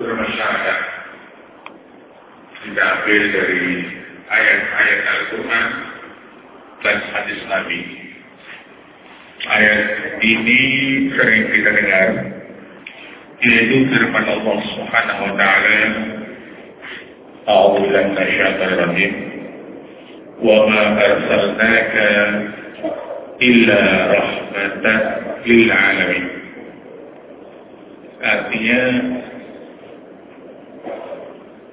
bermasyarakat kita ambil dari ayat-ayat Al-Quran dan hadis Nabi. Ayat ini sering kita dengar, yaitu firman Allah Subhanahu wa taala أعوذ بالله من الشيطان الرجيم وما أرسلناك إلا رحمة للعالمين Artinya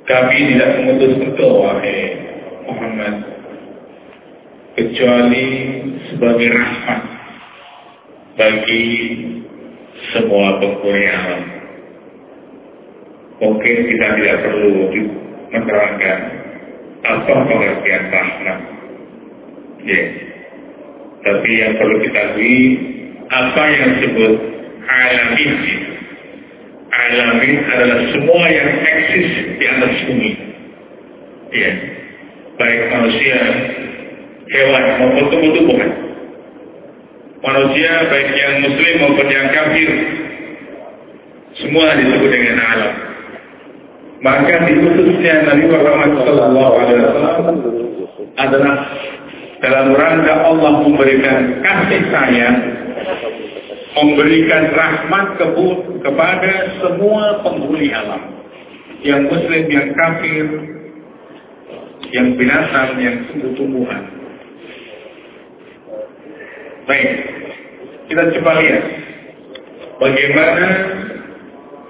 kami tidak mengutus engkau wahai Muhammad kecuali sebagai rahmat bagi semua penghuni alam. Mungkin kita tidak perlu menerangkan apa pengertian rahmat. Ya. Tapi yang perlu kita ketahui apa yang disebut alamin itu alamin adalah semua yang eksis di atas bumi. Ya. Baik manusia, hewan maupun tumbuh-tumbuhan. Manusia baik yang muslim maupun yang kafir semua disebut dengan alam. Maka diutusnya Nabi Muhammad Wasallam adalah dalam rangka Allah memberikan kasih sayang memberikan rahmat kepada semua penghuni alam. Yang muslim, yang kafir, yang binatang, yang tumbuh-tumbuhan. Baik, kita coba lihat bagaimana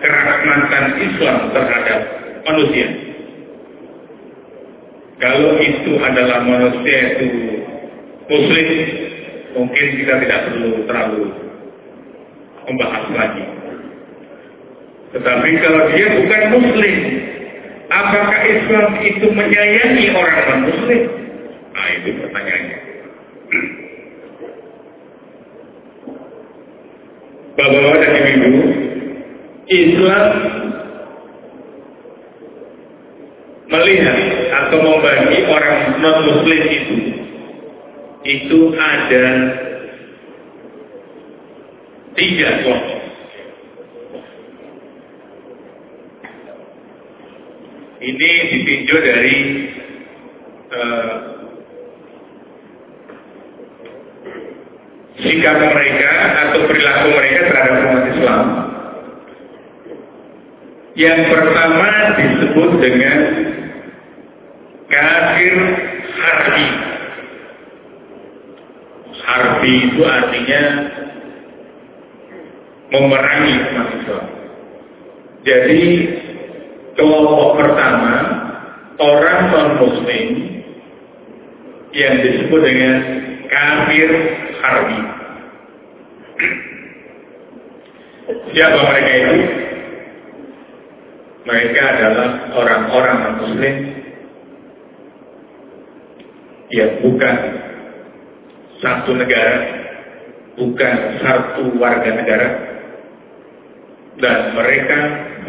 kerahmatan Islam terhadap manusia. Kalau itu adalah manusia itu muslim, mungkin kita tidak perlu terlalu membahas lagi. Tetapi kalau dia bukan muslim, apakah Islam itu menyayangi orang non-muslim? Nah itu pertanyaannya. Bapak-bapak dan ibu-ibu, Islam melihat atau membagi orang non-muslim itu itu ada tiga kelompok. Ini ditinjau dari uh, sikap mereka atau perilaku mereka terhadap umat Islam. Yang pertama disebut dengan kafir harbi. Harbi itu artinya memerangi Islam. Jadi kelompok pertama orang non muslim yang disebut dengan kafir harbi. Siapa mereka itu? Mereka adalah orang-orang non muslim yang bukan satu negara, bukan satu warga negara, dan mereka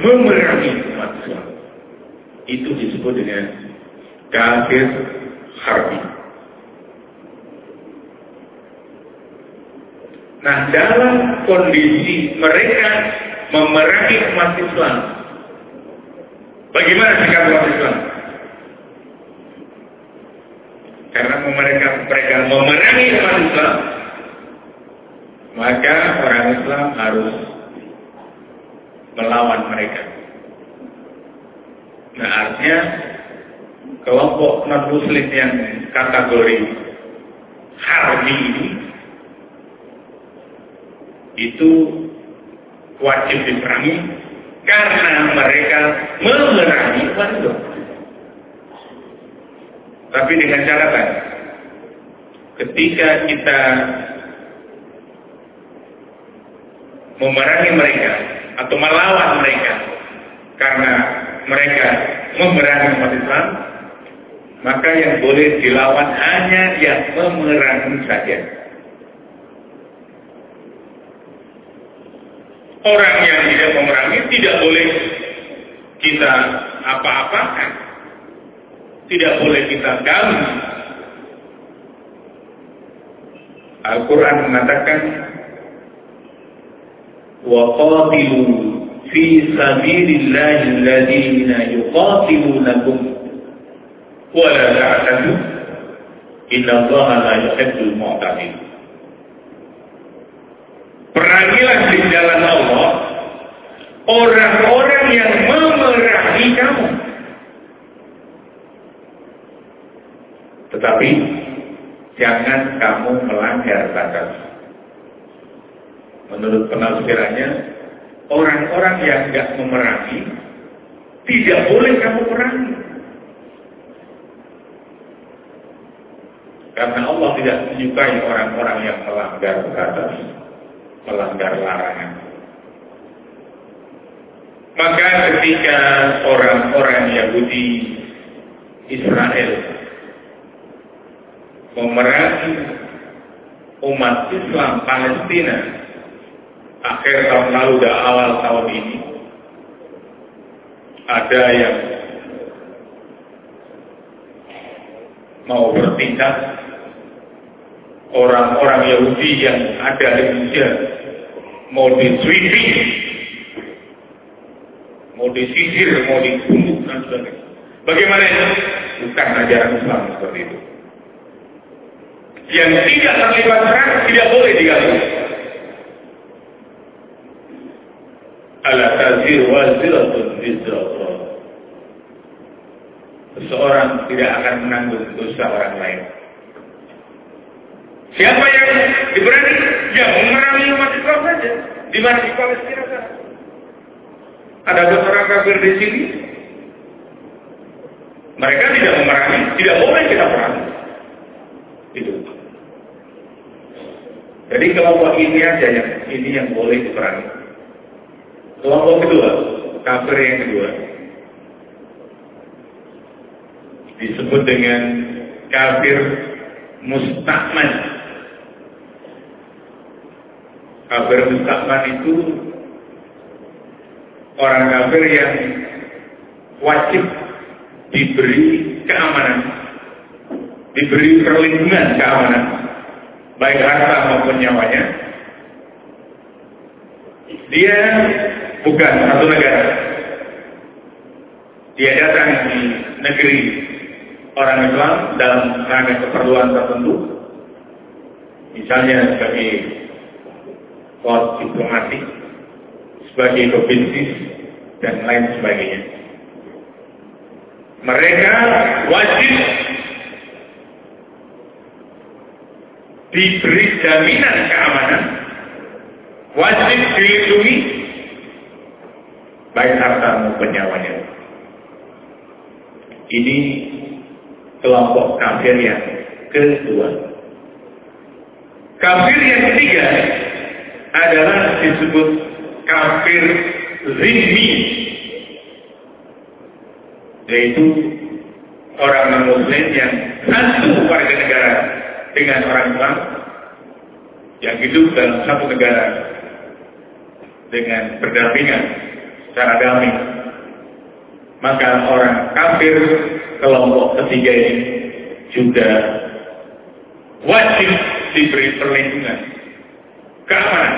memerangi umat Islam. Itu disebut dengan kafir harbi. Nah, dalam kondisi mereka memerangi umat Islam, bagaimana sikap umat Islam? Karena mereka mereka memerangi umat Islam, maka orang Islam harus melawan mereka. Nah artinya kelompok non muslim yang kategori harbi ini itu wajib diperangi karena mereka memerangi wanita. Tapi dengan catatan, ketika kita memerangi mereka atau melawan mereka karena mereka memerangi umat Islam, maka yang boleh dilawan hanya yang memerangi saja. Orang yang tidak memerangi tidak boleh kita apa-apakan. Tidak boleh kita ganggu. Al-Quran mengatakan وقاتلوا fi sabilillahi alladhina yuqatilunakum wa la ta'tadu inna Allah la yuhibbul mu'tadin Perangilah di jalan Allah orang-orang yang memerangi kamu. Tetapi jangan kamu melanggar batas. Menurut penafsirannya, orang-orang yang tidak memerangi, tidak boleh kamu perangi. Karena Allah tidak menyukai orang-orang yang melanggar batas, melanggar larangan. Maka ketika orang-orang Yahudi Israel memerangi umat Islam Palestina akhir tahun lalu dan awal tahun ini ada yang mau bertindak orang-orang Yahudi yang ada di Indonesia mau disweeping mau disisir, mau dibunuh dan sebagainya. Bagaimana itu? Bukan ajaran Islam seperti itu. Yang tidak terlibat perang tidak boleh diganggu. Ala tazir waziratun wizra Seseorang tidak akan menanggung dosa orang lain. Siapa yang diberani? Ya memerangi umat Islam saja. Di di Palestina sana. Ada orang kafir di sini. Mereka tidak memerangi, tidak boleh kita perangi. Itu. Jadi kelompok ini aja yang ini yang boleh diperangi. Kelompok kedua, kafir yang kedua, disebut dengan kafir mustakman. Kafir mustakman itu orang kafir yang wajib diberi keamanan, diberi perlindungan keamanan, baik harta maupun nyawanya. Dia bukan satu negara. Dia datang di negeri orang Islam dalam rangka keperluan tertentu, misalnya sebagai kos diplomatik, sebagai pebisnis dan lain sebagainya. Mereka wajib diberi jaminan keamanan, wajib dilindungi baik harta maupun nyawanya. Ini kelompok kafir yang kedua. Kafir yang ketiga adalah disebut kafir zimmi yaitu orang non-muslim yang satu warga negara dengan orang Islam yang hidup dalam satu negara dengan berdampingan secara damai maka orang kafir kelompok ketiga ini juga wajib diberi perlindungan keamanan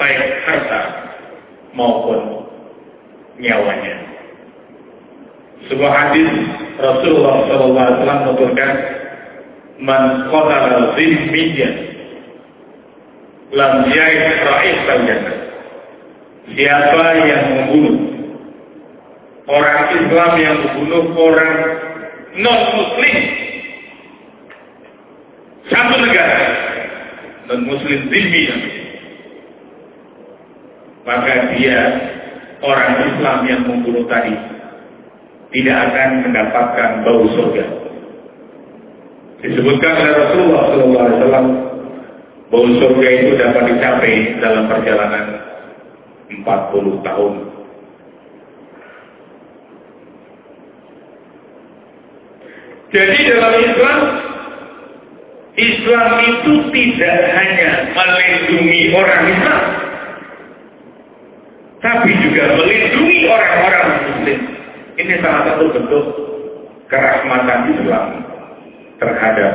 baik harta maupun nyawanya. Sebuah hadis Rasulullah SAW menuturkan man qatala zimmiyan lam yaid ra'is jannah. Siapa yang membunuh? Orang Islam yang membunuh orang non muslim satu negara non muslim zimmi maka dia orang Islam yang membunuh tadi tidak akan mendapatkan bau surga. Disebutkan oleh Rasulullah SAW, bau surga itu dapat dicapai dalam perjalanan 40 tahun. Jadi dalam Islam, Islam itu tidak hanya melindungi orang Islam, tapi juga melindungi orang-orang muslim. Ini salah satu bentuk kerahmatan Islam terhadap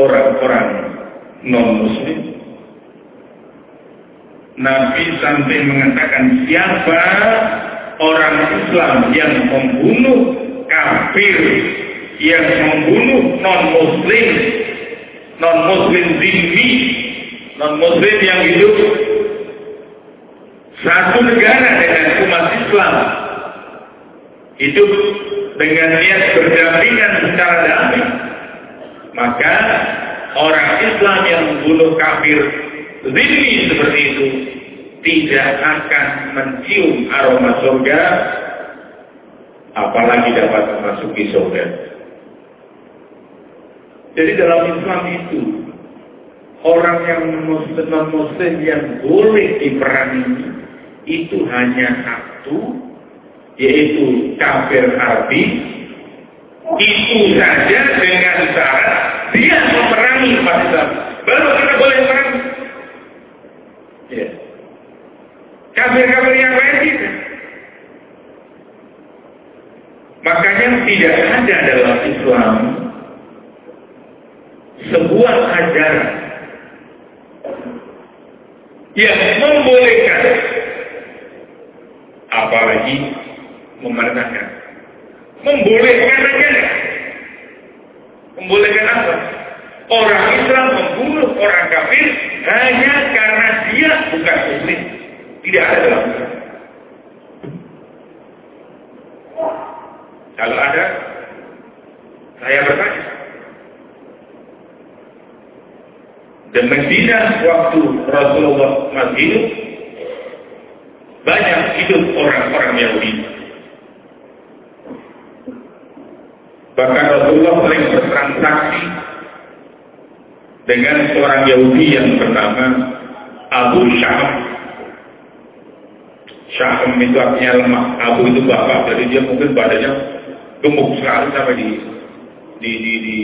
orang-orang non-muslim. Nabi sampai mengatakan siapa orang Islam yang membunuh kafir, yang membunuh non-muslim, non-muslim zimmi, non-muslim yang hidup satu negara dengan umat Islam hidup dengan niat berdampingan secara damai maka orang Islam yang membunuh kafir zimmi seperti itu tidak akan mencium aroma surga apalagi dapat memasuki surga. Jadi dalam Islam itu orang yang muslim non muslim yang boleh diperangi itu hanya satu yaitu kafir harbi itu saja dengan syarat dia memerangi Islam. Baru kita boleh memerangi ya. kafir-kafir yang lain tidak makanya tidak ada dalam Islam sebuah ajaran yang membolehkan apalagi memerintahkan. Membolehkan aja membolehkan apa? Orang Islam membunuh orang kafir hanya karena dia bukan muslim tidak ada dalam kalau ada saya bertanya. Dan Medina waktu Rasulullah masih banyak hidup orang-orang Yahudi. Bahkan Rasulullah sering bertransaksi dengan seorang Yahudi yang bernama Abu Syaham. Syaham itu artinya lemah. Abu itu bapak, jadi dia mungkin badannya gemuk sekali sampai di di di, di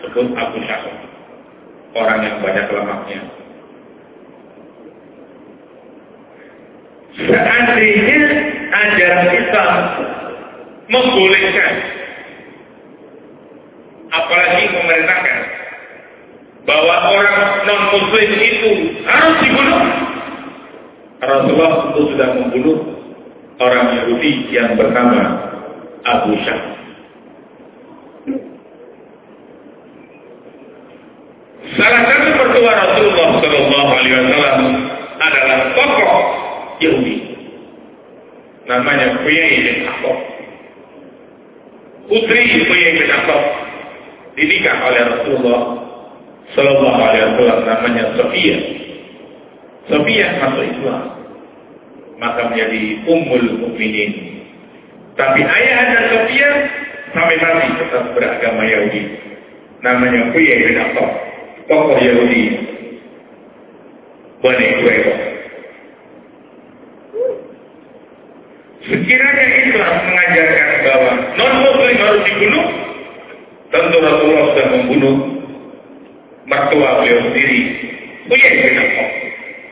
sebut Abu Syaham. Orang yang banyak lemaknya. Seandainya ajaran Islam membolehkan, apalagi memerintahkan, bahwa orang non-muslim harus dibunuh. Rasulullah tentu sudah membunuh orang Yahudi yang bernama Abu Syah. Salah satu pertua Rasulullah Shallallahu Alaihi Wasallam adalah tokoh Yahudi. Namanya Huyai bin Akhtab. Putri Huyai bin Akhtab dinikah oleh Rasulullah Sallallahu Alaihi Wasallam namanya Sofia. Sofia masuk Islam, maka menjadi Ummul Mukminin. Tapi ayah dan Sofia sampai mati tetap beragama Yahudi. Namanya Huyai bin Akhtab, tokoh Yahudi. Bani Quraidah. Sekiranya Islam mengajarkan bahwa non-muslim harus dibunuh, tentu Rasulullah sudah membunuh mertua beliau sendiri, Uyai bin Affan.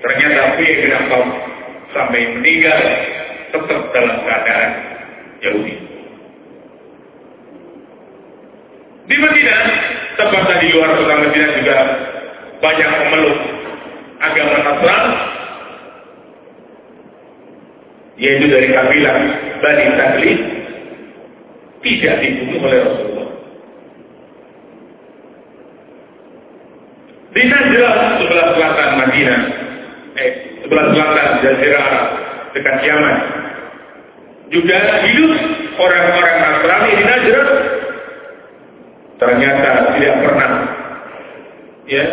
Ternyata Uyai bin Affan sampai meninggal tetap dalam keadaan Yahudi. Di Medina, tepatnya di luar kota Medina juga banyak pemeluk agama Nasrani yaitu dari kabilah Bani Taklid tidak dibunuh oleh Rasulullah. Di Najrah sebelah selatan Madinah, eh sebelah selatan Jazirah Arab dekat Yaman, juga hidup orang-orang Nasrani di Najrah. Ternyata tidak pernah, ya,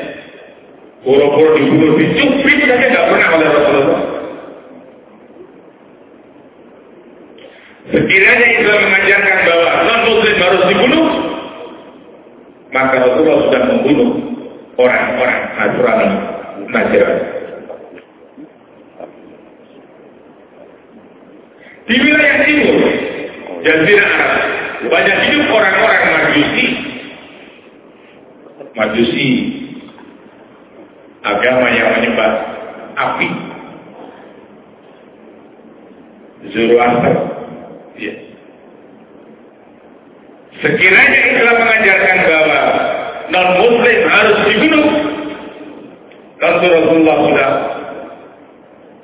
boro-boro dibunuh, dicubit saja tidak pernah oleh Rasulullah. Sekiranya Islam mengajarkan bahwa non-muslim harus dibunuh, maka Rasulullah sudah membunuh orang-orang Nasrani Najran. Di wilayah timur, Jazirah Arab, banyak hidup orang-orang Majusi. Majusi, agama yang menyembah api. Zoroaster, Ya. Sekiranya Islam mengajarkan bahwa non Muslim harus dibunuh, Rasulullah sudah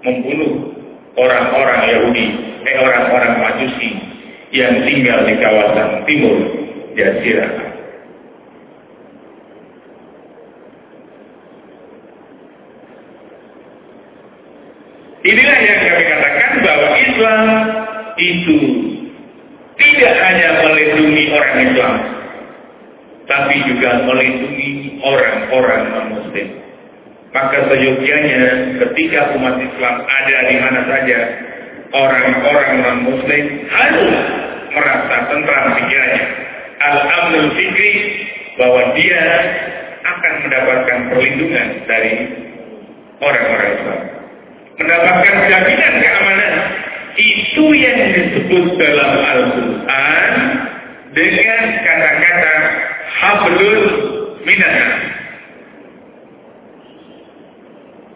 membunuh orang-orang Yahudi, eh orang-orang Majusi yang tinggal di kawasan timur Jazirah. Inilah yang kami katakan bahwa Islam itu tidak hanya melindungi orang Islam, tapi juga melindungi orang-orang non-Muslim. Maka seyogianya ketika umat Islam ada di mana saja, orang-orang non-Muslim harus merasa tentram pikirannya. Al-amnul fikri bahwa dia akan mendapatkan perlindungan dari orang-orang Islam mendapatkan jaminan keamanan itu yang disebut dalam Al-Quran dengan kata-kata hablul minana.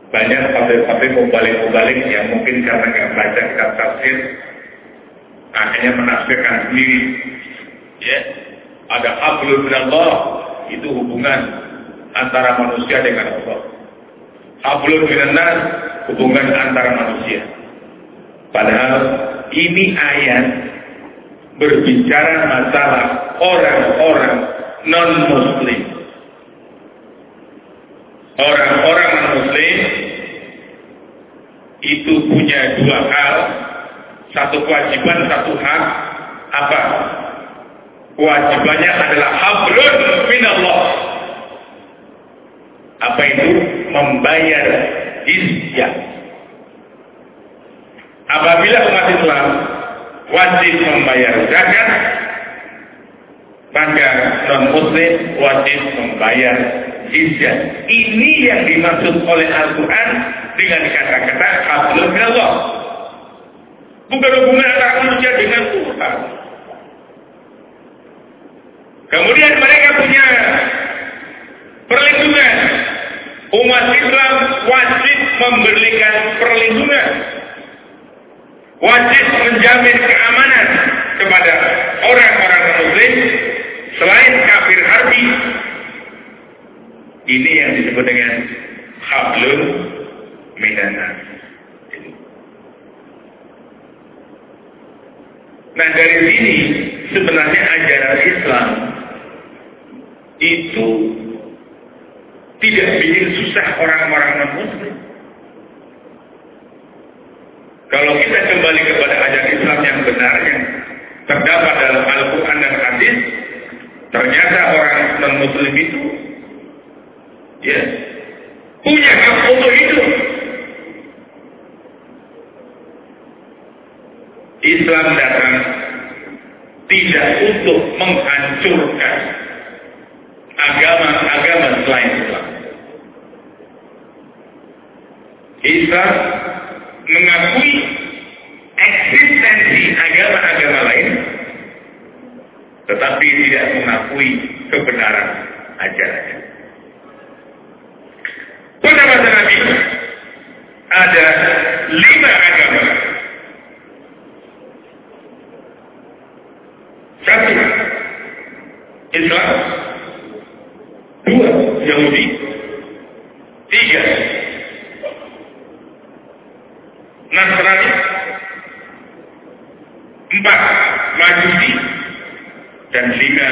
Banyak pabrik-pabrik mubalik-mubalik yang mungkin karena nggak baca kitab tafsir akhirnya menafsirkan sendiri. Ya, ada hablul minallah itu hubungan antara manusia dengan Allah. Hablul minanas hubungan antara manusia. Padahal ini ayat berbicara masalah orang-orang non-muslim. Orang-orang non-muslim itu punya dua hal, satu kewajiban, satu hak. Apa? Kewajibannya adalah hablun minallah. Apa itu? Membayar jizyah. Apabila umat Islam wajib membayar zakat, maka non muslim wajib membayar jizyah. Ini yang dimaksud oleh Al-Quran dengan kata-kata hablum Allah. Bukan hubungan antara manusia dengan Tuhan. Kemudian mereka punya perlindungan umat Islam wajib memberikan perlindungan, wajib menjamin keamanan kepada orang-orang muslim selain kafir harbi. Ini yang disebut dengan hablul minanas. Nah dari sini sebenarnya ajaran Islam itu tidak bikin susah orang-orang non-muslim. Kalau kita kembali kepada ajaran Islam yang benar yang terdapat dalam Al-Quran dan Hadis, ternyata orang non-muslim itu ya punya hak untuk hidup. Islam datang tidak untuk menghancurkan agama-agama selain Islam. Islam mengakui eksistensi agama-agama lain, tetapi tidak mengakui kebenaran ajarannya. Pada masa Nabi ada lima agama. Satu, Islam. Dua, Yahudi. Tiga, Nasrani. Empat, Majusi. Dan lima,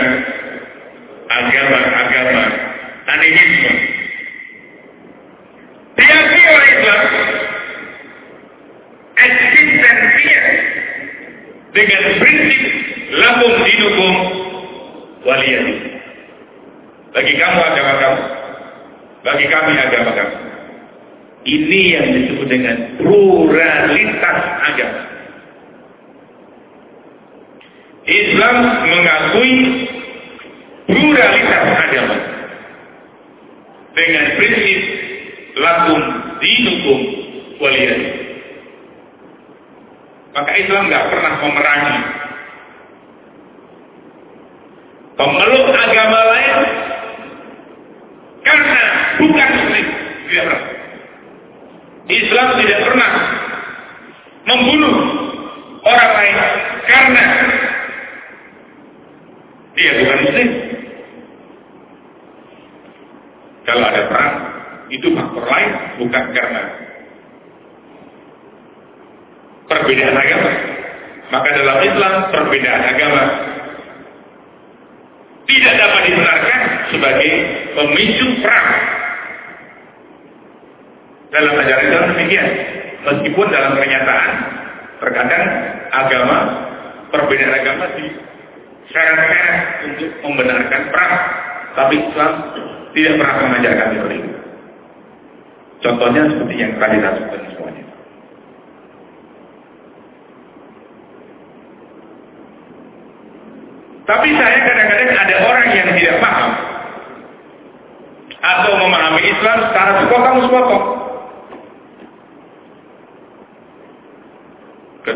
agama-agama animisme. Diakui oleh Islam eksistensinya dengan prinsip lakum dinukum waliyadi. Bagi kamu agama kamu, bagi kami agama kami. Ini yang disebut dengan pluralitas agama. Islam mengakui pluralitas agama dengan prinsip lakum dinukum waliyah. Maka Islam nggak pernah memerangi pemeluk agama lain karena bukan muslim. Tidak pernah. Islam tidak pernah membunuh orang lain karena dia bukan muslim. Kalau ada perang, itu faktor lain bukan karena perbedaan agama. Maka dalam Islam perbedaan agama tidak dapat dibenarkan sebagai pemicu perang. Dalam ajaran Islam demikian. Meskipun dalam kenyataan terkadang agama perbedaan agama disyaratkan untuk membenarkan perang, tapi Islam tidak pernah mengajarkan seperti itu. Contohnya seperti yang tadi saya sebutkan semuanya. Tapi saya kadang-kadang ada orang yang tidak paham atau memahami Islam secara sepotong-sepotong.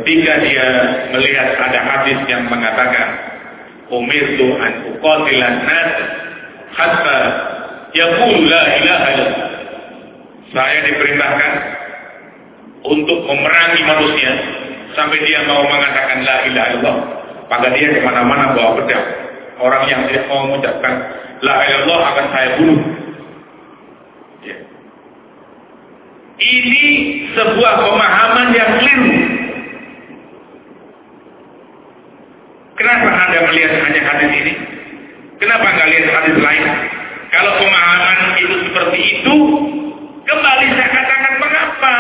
Ketika dia melihat ada hadis yang mengatakan umirtu an uqatilan nas hatta yaqulu la ilaha illallah. Saya diperintahkan untuk memerangi manusia sampai dia mau mengatakan la ilaha illallah. Maka dia ke mana-mana bawa pedang. Orang yang tidak mau mengucapkan la ilaha illallah akan saya bunuh. Ya. Ini sebuah pemahaman yang keliru. Kenapa Anda melihat hanya hadis ini? Kenapa nggak lihat hadis lain? Kalau pemahaman itu seperti itu, kembali saya katakan mengapa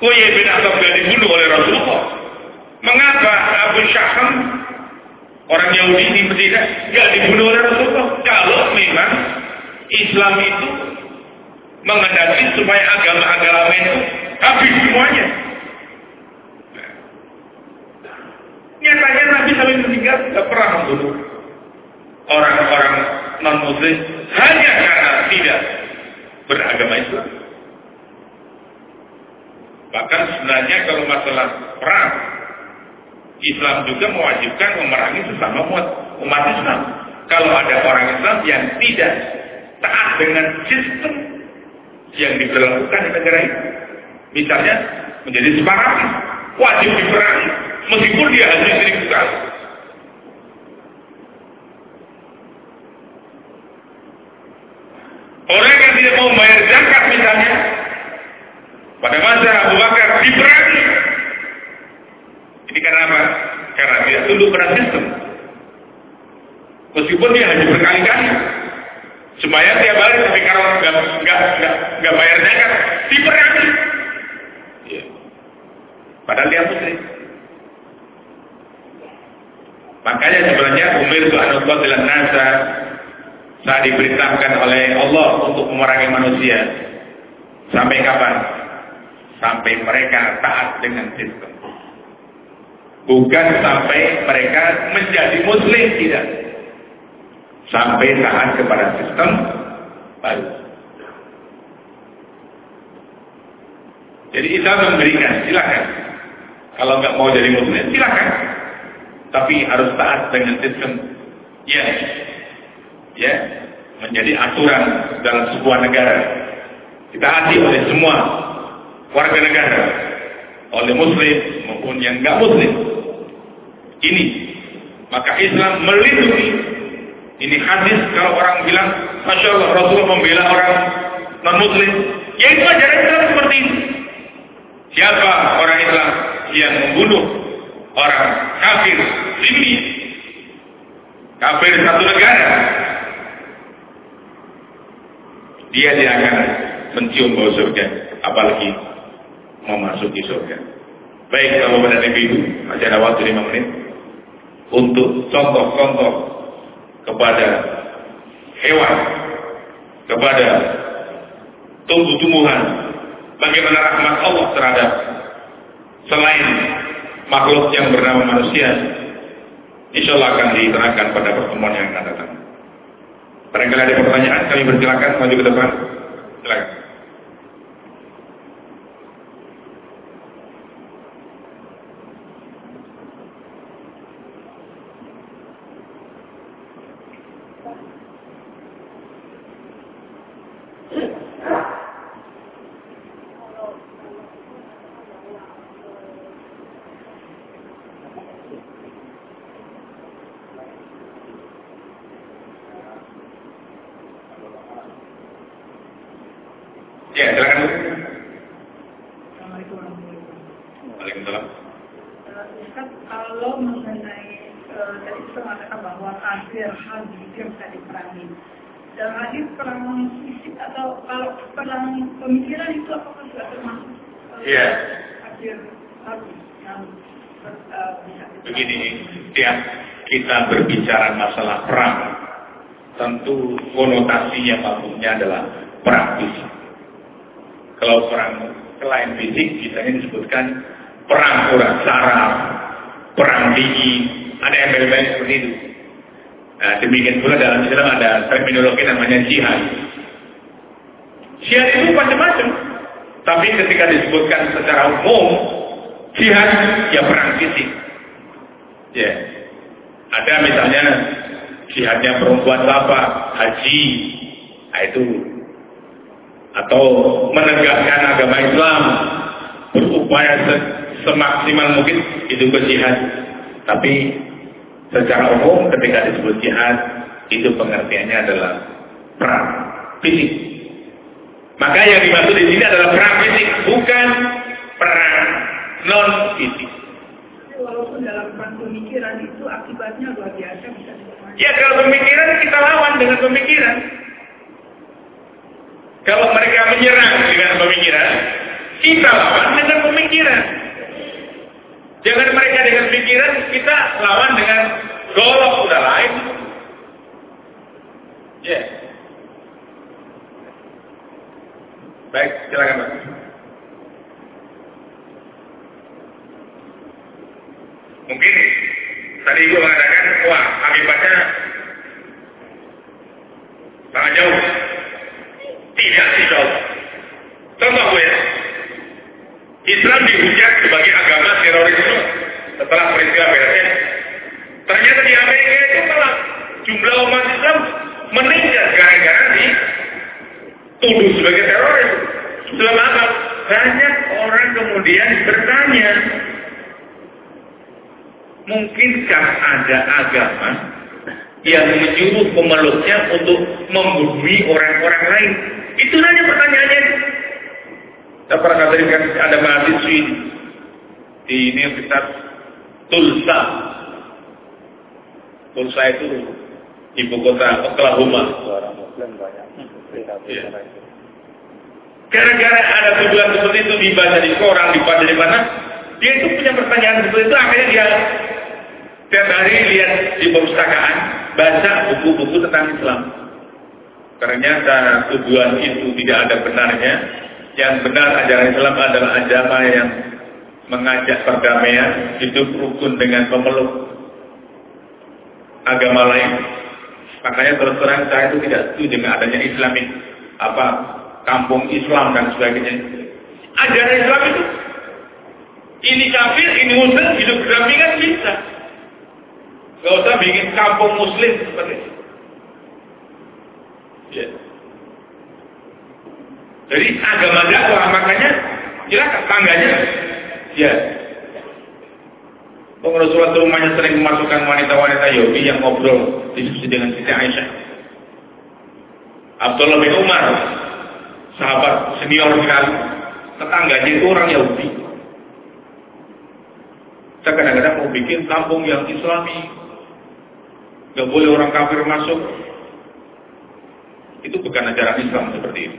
Koye bin Atab tidak dibunuh oleh Rasulullah? Mengapa Abu Syaham orang Yahudi di Medina nggak dibunuh oleh Rasulullah? Kalau memang Islam itu mengendaki supaya agama-agama itu habis semuanya. Nyatanya Nabi sampai meninggal tidak pernah membunuh orang-orang non-muslim hanya karena tidak beragama Islam. Bahkan sebenarnya kalau masalah perang, Islam juga mewajibkan memerangi sesama umat, umat Islam. Kalau ada orang Islam yang tidak taat dengan sistem yang diberlakukan di negara itu, misalnya menjadi separatis, wajib diperangi, meskipun dia hanya seribu kali. Orang yang tidak mau bayar zakat misalnya, pada masa Abu Bakar diperangi. Ini karena apa? Karena dia tunduk pada sistem. Meskipun dia hanya berkali-kali. Supaya tiap hari tapi kalau nggak nggak nggak nggak bayar zakat diperangi. Ya. Padahal dia muslim. Makanya sebenarnya umir anak dalam nasa saat diperintahkan oleh Allah untuk memerangi manusia. Sampai kapan? Sampai mereka taat dengan sistem. Bukan sampai mereka menjadi muslim, tidak. Sampai taat kepada sistem baru. Jadi Islam memberikan, silakan. Kalau nggak mau jadi muslim, silakan. Tapi harus taat dengan sistem ya ya menjadi aturan dalam sebuah negara. Kita hati oleh semua warga negara, oleh muslim maupun yang nggak muslim. Ini maka Islam melindungi. Ini hadis kalau orang bilang, masya Allah Rasulullah membela orang non muslim, ya itu ajaran Islam seperti ini. Siapa orang Islam yang membunuh orang kafir ini kafir satu negara. Dia tidak akan mencium bau surga, apalagi memasuki surga. Baik, kalau pada Ibu, masih ada waktu lima menit. Untuk contoh-contoh kepada hewan, kepada tumbuh-tumbuhan, bagaimana rahmat Allah terhadap selain makhluk yang bernama manusia, insya Allah akan diterangkan pada pertemuan yang akan datang. Barangkali ada pertanyaan, kami bersilakan maju ke depan. Silakan. Ya, silakan. Waalaikumsalam. Ustaz, kalau mengenai uh, tadi kita mengatakan bahwa kafir hal itu bisa diperangi. Dalam hadis perang fisik atau kalau perang pemikiran itu apakah sudah termasuk uh, yeah. kafir habis yang uh, bisa Begini, tiap kita berbicara masalah perang, konotasinya maksudnya adalah perang fisik. Kalau perang selain fisik, biasanya disebutkan perang kurang saraf, perang dingin, ada embel-embel seperti itu. Nah, demikian pula dalam Islam ada terminologi namanya jihad. Jihad itu macam-macam. Tapi ketika disebutkan secara umum, jihad ya perang fisik. Ya. Yeah. Ada misalnya jihadnya perempuan apa? Haji. Nah, itu atau menegakkan agama Islam berupaya semaksimal mungkin itu ke jihad. Tapi secara umum ketika disebut jihad itu pengertiannya adalah perang fisik. Maka yang dimaksud di sini adalah perang fisik, bukan perang non fisik. Walaupun dalam perang pemikiran itu akibatnya luar biasa bisa Ya kalau pemikiran kita lawan dengan pemikiran. Kalau mereka menyerang dengan pemikiran, kita lawan dengan pemikiran. Jangan mereka dengan pikiran, kita lawan dengan golok udah lain. Ya. Yeah. Baik, silakan Pak. Mungkin tadi Ibu mengatakan, wah akibatnya sangat jauh. Tidak sih jauh. Contoh gue ya, Islam dihujat sebagai agama terorisme setelah peristiwa BSN. Ternyata di Amerika itu malah jumlah umat Islam meningkat gara-gara dituduh sebagai teroris. Selama apa? Banyak orang kemudian bertanya, mungkinkah ada agama yang menyuruh pemeluknya untuk membunuh orang-orang lain? Itu nanya pertanyaannya. Saya pernah katakan ada mahasiswi di Universitas Tulsa. Tulsa itu ibu kota Oklahoma. Ya. Gara-gara ada tuduhan seperti itu dibaca di koran, dibaca di mana, dia itu punya pertanyaan seperti itu, akhirnya dia tiap hari lihat di perpustakaan, baca buku-buku tentang Islam. Ternyata tuduhan itu tidak ada benarnya, yang benar ajaran Islam adalah agama yang mengajak perdamaian, hidup rukun dengan pemeluk agama lain. Makanya terus terang saya itu tidak setuju dengan adanya Islamik apa kampung Islam dan sebagainya. Ajaran Islam itu ini kafir, ini muslim, hidup berdampingan bisa. Gak usah bikin kampung muslim seperti itu. Yeah. Jadi agama dakwah makanya silakan tangganya. Ya. Rasulullah rumahnya sering memasukkan wanita-wanita Yahudi yang ngobrol diskusi dengan Siti Aisyah. Abdullah bin Umar, sahabat senior sekali, tetangganya itu orang Yahudi. Saya kadang-kadang mau bikin kampung yang Islami, gak boleh orang kafir masuk. Itu bukan ajaran Islam seperti itu.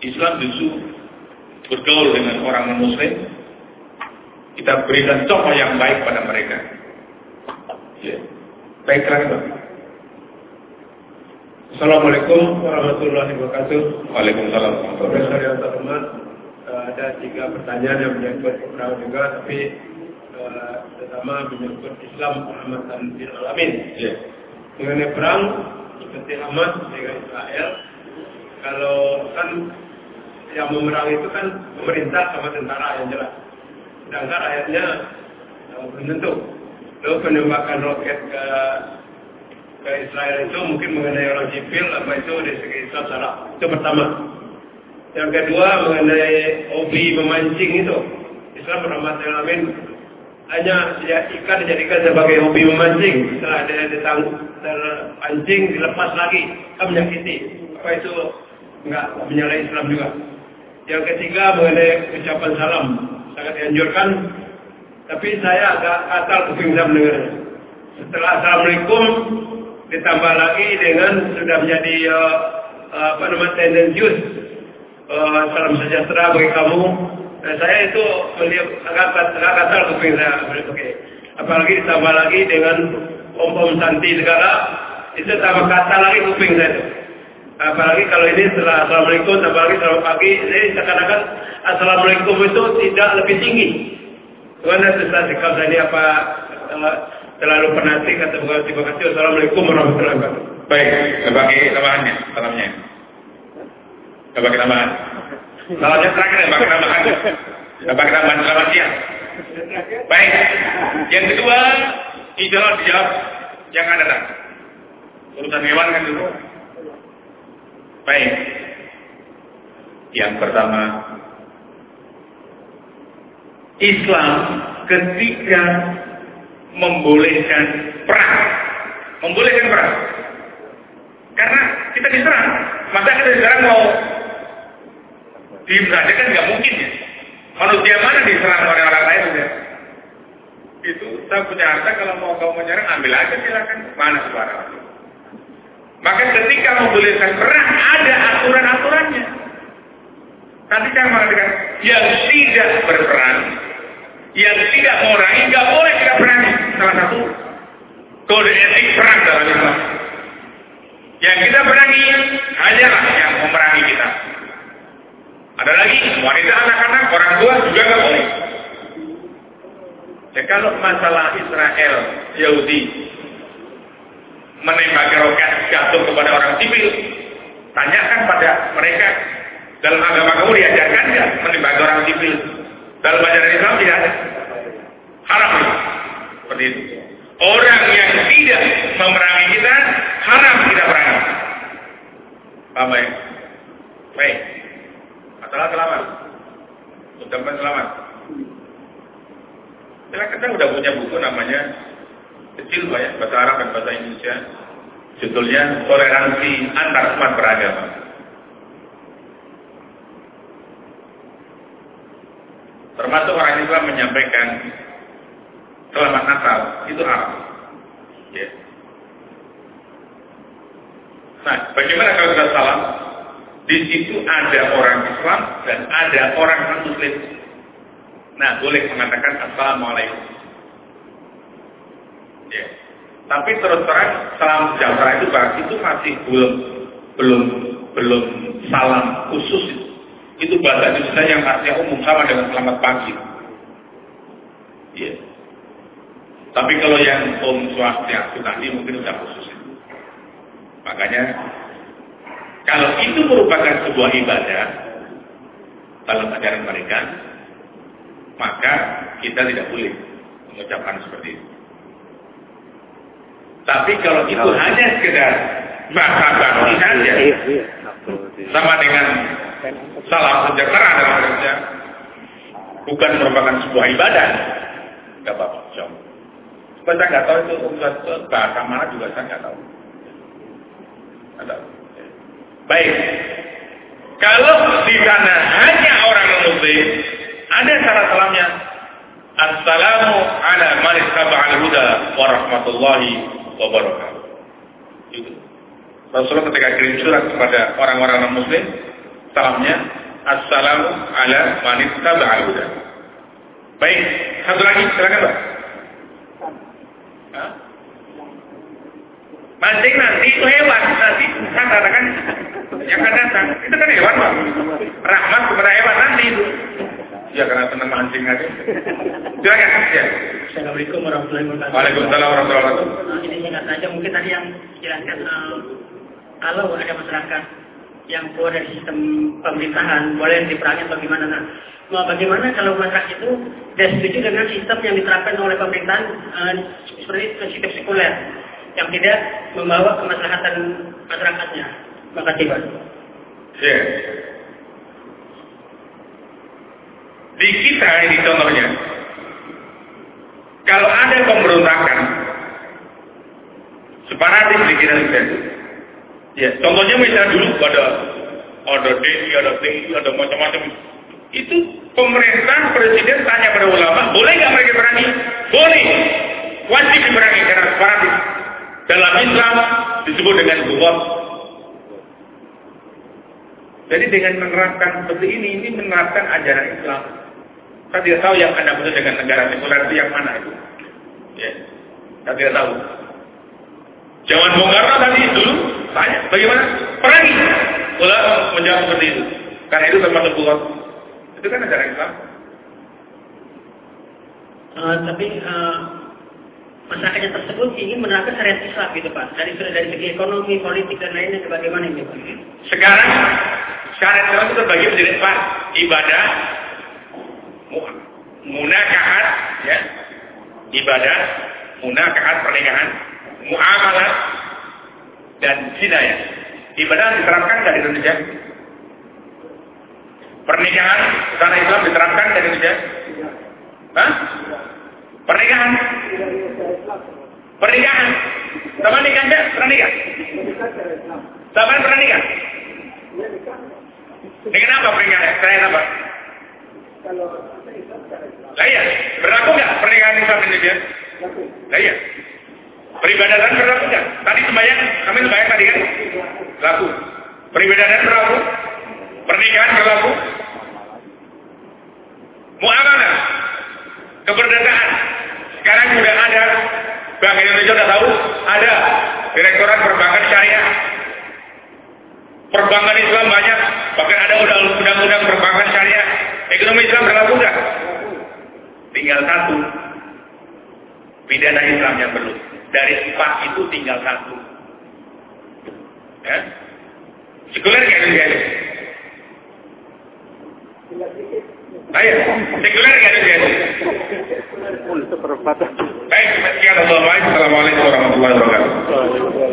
Islam justru bergaul dengan orang non-muslim, kita berikan contoh yang baik pada mereka. Ya. Baiklah, Pak. Assalamualaikum warahmatullahi wabarakatuh. Waalaikumsalam Profesor yang terhormat, eh, ada tiga pertanyaan yang menyangkut perang juga, tapi terutama menyangkut Islam rahmatan lil alamin. Ya. Mengenai perang seperti Hamas dengan Israel, kalau kan yang memerangi itu kan pemerintah sama tentara yang jelas. Sedangkan rakyatnya belum tentu. Lalu penembakan roket ke ke Israel itu mungkin mengenai orang sipil apa itu dari segi Islam salah. Itu pertama. Yang kedua mengenai hobi memancing itu. Islam rahmat alamin hanya ya, ikan dijadikan sebagai hobi memancing. Setelah ada ditang terpancing dilepas lagi, kan menyakiti. Apa itu enggak menyalahi Islam juga. Yang ketiga mengenai ucapan salam sangat dianjurkan Tapi saya agak asal kuping saya mendengar. Setelah Assalamualaikum ditambah lagi dengan sudah menjadi uh, apa namanya tendensius uh, salam sejahtera bagi kamu. Saya itu melihat agak asal kuping saya. Oke. Apalagi ditambah lagi dengan om-om santi segala itu tambah kata lagi kuping saya itu. Apalagi kalau ini setelah Assalamualaikum, apalagi selamat pagi, ini seakan-akan Assalamualaikum itu tidak lebih tinggi. Mana susah sikap ini apa uh, terlalu fanatik atau bukan terima kasih. Assalamualaikum warahmatullahi wabarakatuh. Baik, sebagai tambahannya, salamnya. Sebagai tambahan. Salamnya terakhir, sebagai tambahan. Sebagai tambahan, selamat siang. Baik, yang kedua, Allah dijawab yang ada datang. Urusan hewan kan dulu. Baik. Yang pertama, Islam ketika membolehkan perang. Membolehkan perang. Karena kita diserang. Maka kita diserang mau diem saja kan nggak mungkin ya. Manusia mana diserang oleh orang lain ya? Itu saya punya harta kalau mau kau menyerang ambil aja silakan. Mana suara? Maka ketika membolehkan perang ada aturan-aturannya. Tadi saya mengatakan yang tidak berperang yang tidak memerangi nggak boleh tidak berani. Salah satu kode etik perang dalam Islam. Yang kita berangi hanyalah yang memerangi kita. Ada lagi wanita, anak-anak, orang tua juga nggak boleh. Ya, kalau masalah Israel, Yahudi menembak roket jatuh kepada orang sipil, tanyakan pada mereka dalam agama kamu diajarkan nggak menembak orang sipil? Dalam ajaran Islam tidak ada. Haram. Seperti itu. Orang yang tidak memerangi kita, haram kita perangi. Paham ya? Baik. Masalah selamat. Ucapan selamat. Kita kita udah punya buku namanya kecil Pak ya, bahasa Arab dan bahasa Indonesia. Judulnya Toleransi Antar Umat Beragama. Termasuk orang Islam menyampaikan selamat Natal itu haram. Ya. Nah, bagaimana kalau kita salam? Di situ ada orang Islam dan ada orang non Muslim. Nah, boleh mengatakan Assalamualaikum. Ya. Tapi terus terang salam sejahtera itu itu masih belum belum belum salam khusus itu itu bahasa Indonesia yang artinya umum sama dengan selamat pagi. Ya. Tapi kalau yang Om Swastiastu tadi mungkin sudah khusus. Makanya kalau itu merupakan sebuah ibadah dalam ajaran mereka, maka kita tidak boleh mengucapkan seperti itu. Tapi kalau itu hanya sekedar bahasa basi saja, iya, iya. sama dengan salam sejahtera dalam Indonesia bukan merupakan sebuah ibadah. Enggak apa-apa. Saya nggak tahu itu bahasa mana juga saya nggak tahu. Ada. Baik. Kalau di sana hanya orang muslim, ada syarat salamnya. Assalamu ala man al huda wa rahmatullahi wa barakatuh. Itu. Rasulullah ketika kirim surat kepada orang-orang muslim, salamnya Assalamu ala manit taba'al huda. Baik, satu lagi, silakan Pak. Mancing nanti itu hewan, nanti kan katakan yang akan datang. Itu kan hewan Pak. Rahmat kepada hewan nanti itu. Ya karena senang mancing aja. Silakan ya. Assalamualaikum warahmatullahi wabarakatuh. Waalaikumsalam warahmatullahi wabarakatuh. Nah, ini singkat saja mungkin tadi yang jelaskan uh, kalau ada masyarakat yang keluar dari sistem pemerintahan boleh diperangi atau gimana nah nah bagaimana kalau masyarakat itu tidak setuju dengan sistem yang diterapkan oleh pemerintahan uh, seperti sistem sekuler yang tidak membawa kemaslahatan masyarakatnya makasih pak ya di kita ini contohnya kalau ada pemberontakan separatis di kita Ya, contohnya misalnya dulu ada ada DI, ada TI, ada macam-macam. Itu pemerintah, presiden tanya pada ulama, boleh nggak mereka berani? Boleh. Wajib diperangi karena separatis. Dalam Islam disebut dengan gubah. Jadi dengan menerapkan seperti ini, ini menerapkan ajaran Islam. Saya tidak tahu yang Anda maksud dengan negara sekuler itu yang mana itu. Ya. Saya tidak tahu. Jangan bongkar tadi dulu, tanya, bagaimana? Perangi. Ulama menjawab seperti itu. Karena itu termasuk bukan. Itu kan ajaran Islam. Uh, tapi uh, masyarakatnya tersebut ingin menerapkan syariat Islam gitu Pak. Dari dari segi ekonomi, politik dan lainnya bagaimana ini Pak? Sekarang syariat Islam itu terbagi menjadi empat ibadah, munakahat, ya, ibadah, munakahat pernikahan, muamalah, dan ya. Ibadah diterapkan dari Indonesia. Pernikahan secara Islam diterapkan dari Indonesia. Hah? Pernikahan. Pernikahan. Sama nikah enggak? Pernah nikah? Sama pernah nikah? Dengan apa pernikahan? Saya apa? Lah iya, berlaku nggak pernikahan Islam Indonesia? Lah iya. Peribadatan berlaku nggak? Tadi sembahyang, kami sembahyang tadi kan? Berlaku. Peribadatan berlaku. Pernikahan berlaku. Muamalah. Keberdataan. Sekarang sudah ada. Bank Indonesia sudah tahu. Ada. Direktorat Perbankan Syariah. Perbankan Islam banyak. Bahkan ada undang-undang perbankan syariah. Ekonomi Islam berlaku nggak? Tinggal satu. Pidana Islam yang perlu. Dari empat itu tinggal satu. Ya. Sekuler nggak ada jadi. Ayo, sekuler nggak ada jadi. Baik, sekian Allah. Assalamualaikum.